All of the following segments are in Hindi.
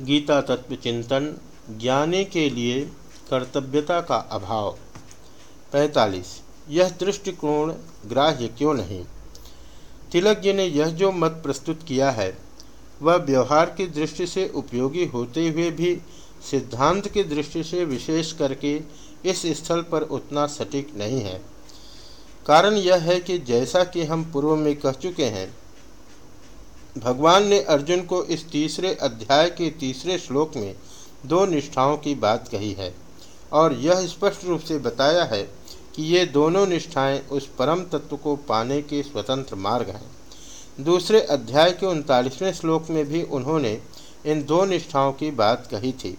गीता तत्व चिंतन, ज्ञानी के लिए कर्तव्यता का अभाव। 45 यह दृष्टिकोण ग्राह्य क्यों नहीं? तिलक जी ने यह जो मत प्रस्तुत किया है, वह व्यवहार की दृष्टि से उपयोगी होते हुए भी, सिद्धांत की दृष्टि से विशेष करके इस स्थल पर उतना सटीक नहीं है। कारण यह है कि जैसा कि हम पूर्व में कह चुके हैं भगवान ने अर्जुन को इस तीसरे अध्याय के तीसरे श्लोक में दो निष्ठाओं की बात कही है और यह स्पष्ट रूप से बताया है कि ये दोनों निष्ठाएँ उस परम तत्व को पाने के स्वतंत्र मार्ग हैं। दूसरे अध्याय के उनतालीसवें श्लोक में भी उन्होंने इन दो निष्ठाओं की बात कही थी।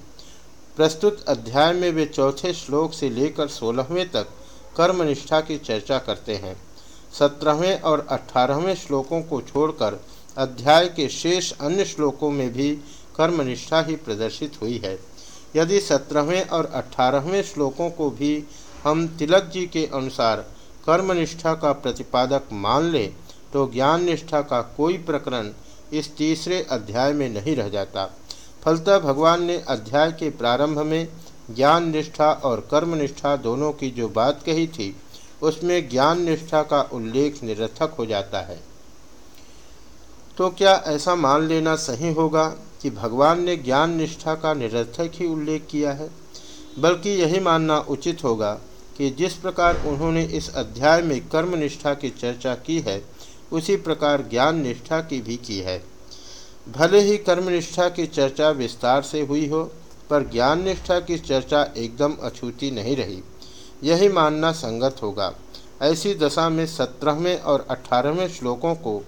प्रस्तुत अध्याय में वे चौथे श्लोक से लेकर सोलहवें तक कर्मनिष्ठा की चर्चा करते हैं। सत्रहवें और अठारहवें श्लोकों को छोड़कर अध्याय के शेष अन्य श्लोकों में भी कर्मनिष्ठा ही प्रदर्शित हुई है। यदि सत्रहवें और अठारहवें श्लोकों को भी हम तिलक जी के अनुसार कर्मनिष्ठा का प्रतिपादक मान लें तो ज्ञान निष्ठा का कोई प्रकरण इस तीसरे अध्याय में नहीं रह जाता। फलतः भगवान ने अध्याय के प्रारंभ में ज्ञान निष्ठा और कर्मनिष्ठा दोनों की जो बात कही थी, उसमें ज्ञान निष्ठा का उल्लेख निरर्थक हो जाता है। तो क्या ऐसा मान लेना सही होगा कि भगवान ने ज्ञान निष्ठा का निरर्थक ही उल्लेख किया है? बल्कि यही मानना उचित होगा कि जिस प्रकार उन्होंने इस अध्याय में कर्म निष्ठा की चर्चा की है, उसी प्रकार ज्ञान निष्ठा की भी की है। भले ही कर्मनिष्ठा की चर्चा विस्तार से हुई हो, पर ज्ञान निष्ठा की चर्चा एकदम अछूती नहीं रही। यही मानना संगत होगा। ऐसी दशा में सत्रहवें और अठारहवें श्लोकों को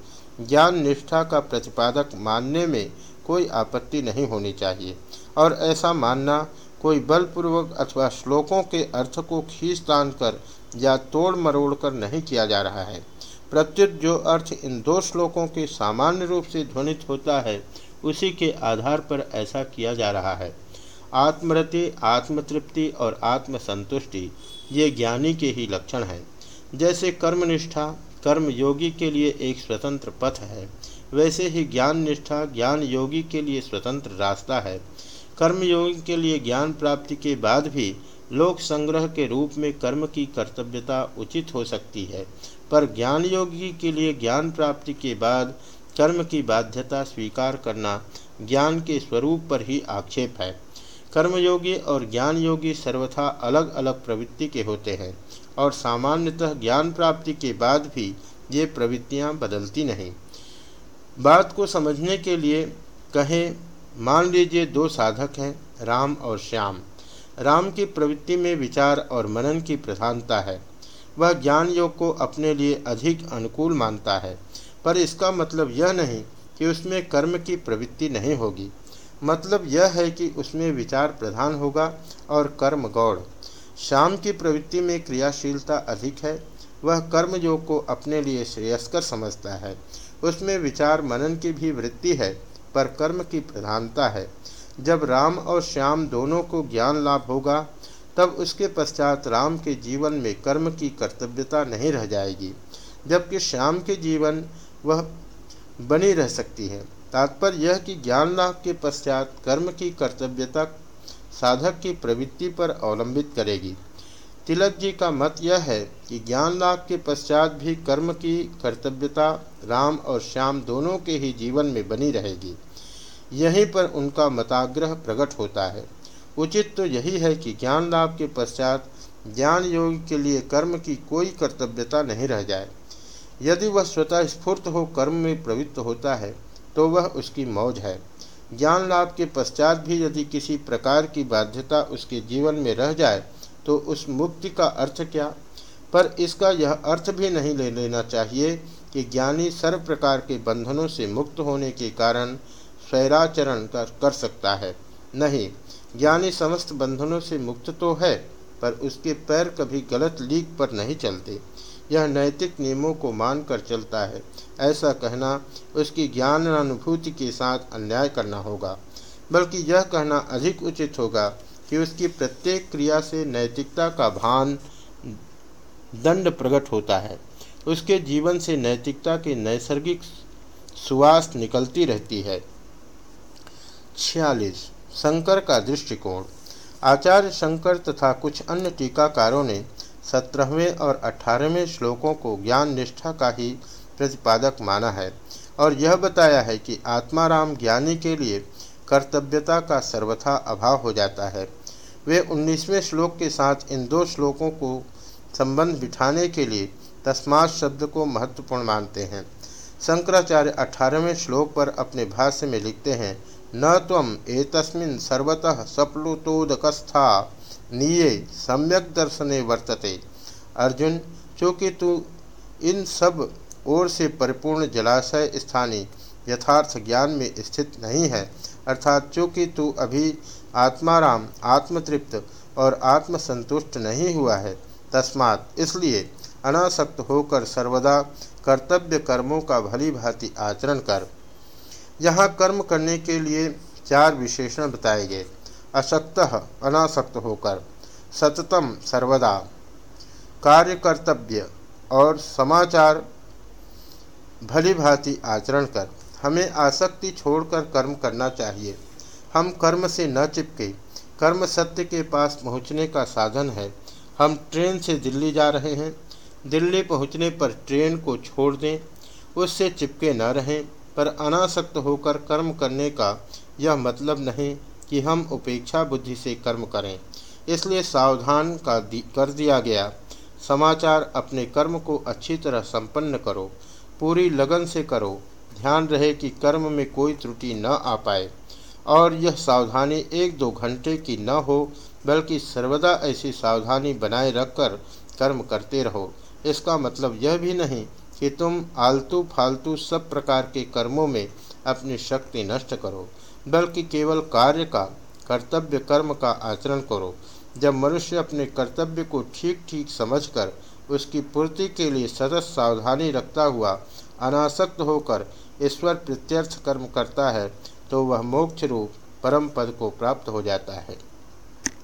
ज्ञान निष्ठा का प्रतिपादक मानने में कोई आपत्ति नहीं होनी चाहिए। और ऐसा मानना कोई बलपूर्वक अथवा श्लोकों के अर्थ को खींच तान कर या तोड़ मरोड़ कर नहीं किया जा रहा है। प्रत्युत जो अर्थ इन दो श्लोकों के सामान्य रूप से ध्वनित होता है, उसी के आधार पर ऐसा किया जा रहा है। आत्मरति, आत्मतृप्ति और आत्मसंतुष्टि, ये ज्ञानी के ही लक्षण हैं। जैसे कर्मनिष्ठा कर्म योगी के लिए एक स्वतंत्र पथ है। वैसे ही ज्ञान निष्ठा ज्ञान योगी के लिए स्वतंत्र रास्ता है। कर्म योगी के लिए ज्ञान प्राप्ति के बाद भी लोक संग्रह के रूप में कर्म की कर्तव्यता उचित हो सकती है। पर ज्ञान योगी के लिए ज्ञान प्राप्ति के बाद कर्म की बाध्यता स्वीकार करना ज्ञान के स्वरूप पर ही आक्षेप है। कर्मयोगी और ज्ञान योगी सर्वथा अलग अलग प्रवृत्ति के होते हैं। और सामान्यतः ज्ञान प्राप्ति के बाद भी ये प्रवृत्तियाँ बदलती नहीं। बात को समझने के लिए कहें, मान लीजिए दो साधक हैं, राम और श्याम। राम की प्रवृत्ति में विचार और मनन की प्रधानता है। वह ज्ञान योग को अपने लिए अधिक अनुकूल मानता है। पर इसका मतलब यह नहीं कि उसमें कर्म की प्रवृत्ति नहीं होगी। मतलब यह है कि उसमें विचार प्रधान होगा और कर्म गौड़ शाम की प्रवृत्ति में क्रियाशीलता अधिक है, वह कर्मयोग को अपने लिए श्रेयस्कर समझता है। उसमें विचार मनन की भी वृत्ति है, पर कर्म की प्रधानता है। जब राम और श्याम दोनों को ज्ञान लाभ होगा, तब उसके पश्चात राम के जीवन में कर्म की कर्तव्यता नहीं रह जाएगी, जबकि श्याम के जीवन वह बनी रह सकती है। तात्पर्य यह कि ज्ञान लाभ के पश्चात कर्म की कर्तव्यता साधक की प्रवृत्ति पर अवलंबित करेगी। तिलक जी का मत यह है कि ज्ञान लाभ के पश्चात भी कर्म की कर्तव्यता राम और श्याम दोनों के ही जीवन में बनी रहेगी। यहीं पर उनका मताग्रह प्रकट होता है। उचित तो यही है कि ज्ञान लाभ के पश्चात ज्ञान योग के लिए कर्म की कोई कर्तव्यता नहीं रह जाए। यदि वह स्वतः स्फूर्त हो कर्म में प्रवृत्त होता है तो वह उसकी मौज है। ज्ञान लाभ के पश्चात भी यदि किसी प्रकार की बाध्यता उसके जीवन में रह जाए तो उस मुक्ति का अर्थ क्या? पर इसका यह अर्थ भी नहीं ले लेना चाहिए कि ज्ञानी सर्व प्रकार के बंधनों से मुक्त होने के कारण स्वैराचरण कर, कर सकता है। नहीं ज्ञानी समस्त बंधनों से मुक्त तो है पर उसके पैर कभी गलत लीक पर नहीं चलते। यह नैतिक नियमों को मानकर चलता है। ऐसा कहना उसकी ज्ञान अनुभूति के साथ अन्याय करना होगा, बल्कि यह कहना अधिक उचित होगा कि उसकी प्रत्येक क्रिया से नैतिकता का भान दंड प्रकट होता है। उसके जीवन से नैतिकता की नैसर्गिक सुवास निकलती रहती है। छियालीस। शंकर का दृष्टिकोण। आचार्य शंकर तथा कुछ अन्य टीकाकारों ने सत्रहवें और अठारहवें श्लोकों को ज्ञान निष्ठा का ही प्रतिपादक माना है और यह बताया है कि आत्माराम ज्ञानी के लिए कर्तव्यता का सर्वथा अभाव हो जाता है। वे उन्नीसवें श्लोक के साथ इन दो श्लोकों को संबंध बिठाने के लिए तस्मात शब्द को महत्वपूर्ण मानते हैं। शंकराचार्य अठारहवें श्लोक पर अपने भाष्य में लिखते हैं, न तम एतस्मिन् सर्वतः सप्लुतोदकस्था नीये, सम्यक दर्शने वर्तते। अर्जुन, चूँकि तू इन सब ओर से परिपूर्ण जलाशय स्थानीय यथार्थ ज्ञान में स्थित नहीं है, अर्थात चूँकि तू अभी आत्माराम, आत्मतृप्त और आत्मसंतुष्ट नहीं हुआ है, तस्मात इसलिए अनासक्त होकर सर्वदा कर्तव्य कर्मों का भली भांति आचरण कर। यहाँ कर्म करने के लिए चार विशेषण बताए गए। अशक्त अनासक्त होकर सततम सर्वदा कार्य कर्तव्य और समाचार भली भांति आचरण कर। हमें आसक्ति छोड़कर कर्म करना चाहिए। हम कर्म से न चिपके। कर्म सत्य के पास पहुँचने का साधन है। हम ट्रेन से दिल्ली जा रहे हैं। दिल्ली पहुँचने पर ट्रेन को छोड़ दें। उससे चिपके न रहें। पर अनासक्त होकर कर्म करने का यह मतलब नहीं कि हम उपेक्षा बुद्धि से कर्म करें। इसलिए सावधान का कर दिया गया। समाचार अपने कर्म को अच्छी तरह संपन्न करो, पूरी लगन से करो, ध्यान रहे कि कर्म में कोई त्रुटि न आ पाए। और यह सावधानी एक दो घंटे की न हो, बल्कि सर्वदा ऐसी सावधानी बनाए रखकर कर्म करते रहो। इसका मतलब यह भी नहीं कि तुम आलतू फालतू सब प्रकार के कर्मों में अपनी शक्ति नष्ट करो। बल्कि केवल कार्य का, कर्तव्य कर्म का आचरण करो। जब मनुष्य अपने कर्तव्य को ठीक ठीक समझकर उसकी पूर्ति के लिए सतत सावधानी रखता हुआ अनासक्त होकर ईश्वर प्रत्यर्थ कर्म करता है तो वह मोक्ष रूप परम पद को प्राप्त हो जाता है।